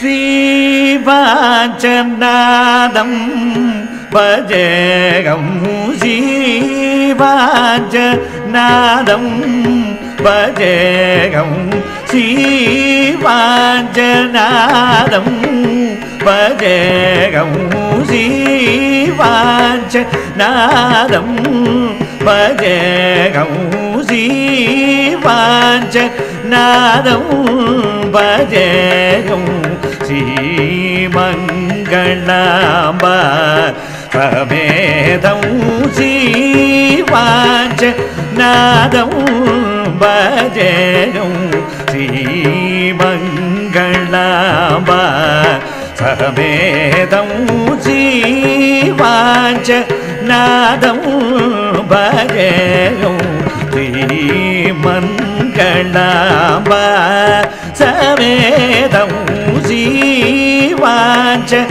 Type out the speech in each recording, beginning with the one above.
ஸ்ரீவாச்சநாதம் பஜகம் ஸ்ரீவாஞ்சநாதம் பஜகம் ஸ்ரீவாஞ்சநாதம் பஜகம் ஸ்ரீவாஞ்சநாதம் பஜகம் ஸ்ரீவாஞ்சநாதம் பஜகம் ஸ்ரீமங்களாம்ப சமேதம் ஸ்ரீவாஞ்ச நாதம் பஜகம் ஸ்ரீமங்களாம்ப சமேதம் ஸ்ரீவாஞ்ச நாதம் பஜகம் ஸ்ரீமங்களாம்ப श्रीवाचनादं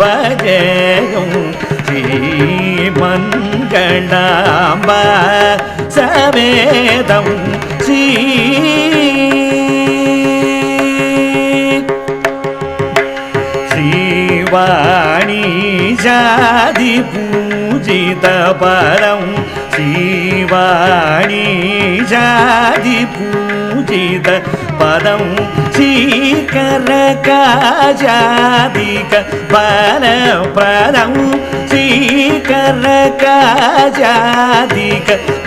भजयं श्रीमङ्गलाम्ब सवेदं श्री श्रीवाणी जादिपूजितपरं श्री వాణీజాది పూజిత పదం శ్రీకరకాజాదిక పర పదం శ్రీకరకాజాదిక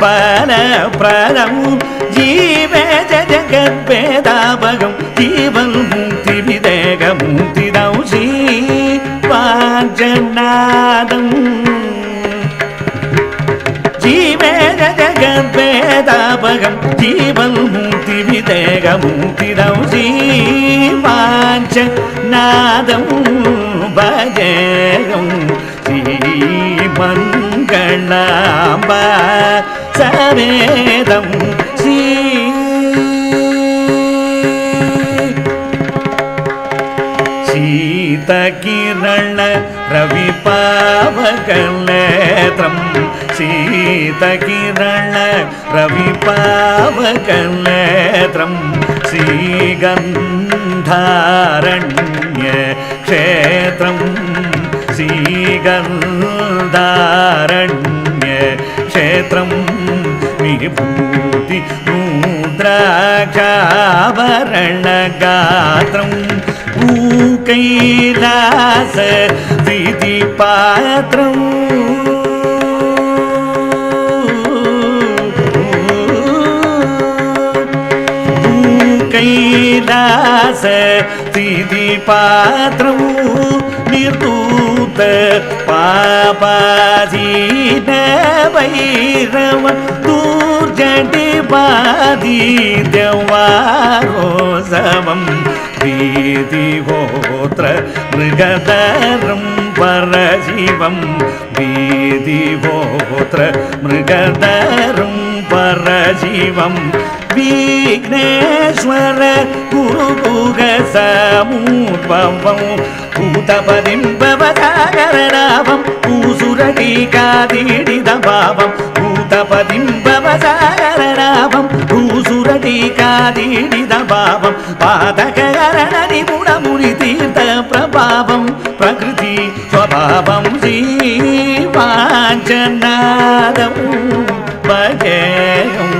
పర పదం జీవ జగద్భేదాభగం జీవం ముక్తి విదేగ శ్రీ వాజనాదం. ഭേദാപകം ജീവൻ മൂർത്തി വിദേഹമൂർത്തിടം ശ്രീവാഞ്ച നാദം ഭജകം ശ്രീമംഗളാംബ സവേദം ശ്രീ സീതകിരണ രവിപാവകനേത്രം ശീതകിരള രവിപാവകനേത്രം ശ്രീഗന്ധാരണ്യ ക്ഷേത്രം ശ്രീഗന്ധാരണ്യ ക്ഷേത്രം വിഭൂതി രുദ്രാക്ഷാഭരണഗാത്രം. ഭൂകൈലാസ ദിതിപാത്രം ಸ್ಥಿತಿ ಪಾತ್ರವು ನಿರ್ದೂತ ಪಾಪಾಧೀನ ಭೈರವ ದೂರ್ಜಟಿ பாதீத்யவாரோசவம் வீதிஹோத்ர மிருகதரம் பரசிவம் வீதிஹோத்ர மிருகதரம் பரசிவம் விக்னேஸ்வர குருபுக சமூபம் பூதபதிம்பவசாகரநாமம். பூசுரடி காதிடித பாவம் பூதபதிம்பவசாகரநாமம். பூசுரடி காதிடித பாவம் பாதகரணி குணமுனி தீர்த்த பிரபாவம் பிரகிருதி ஸ்வபாவம் ஜீவாஞ்சநாதம் பஜேயம்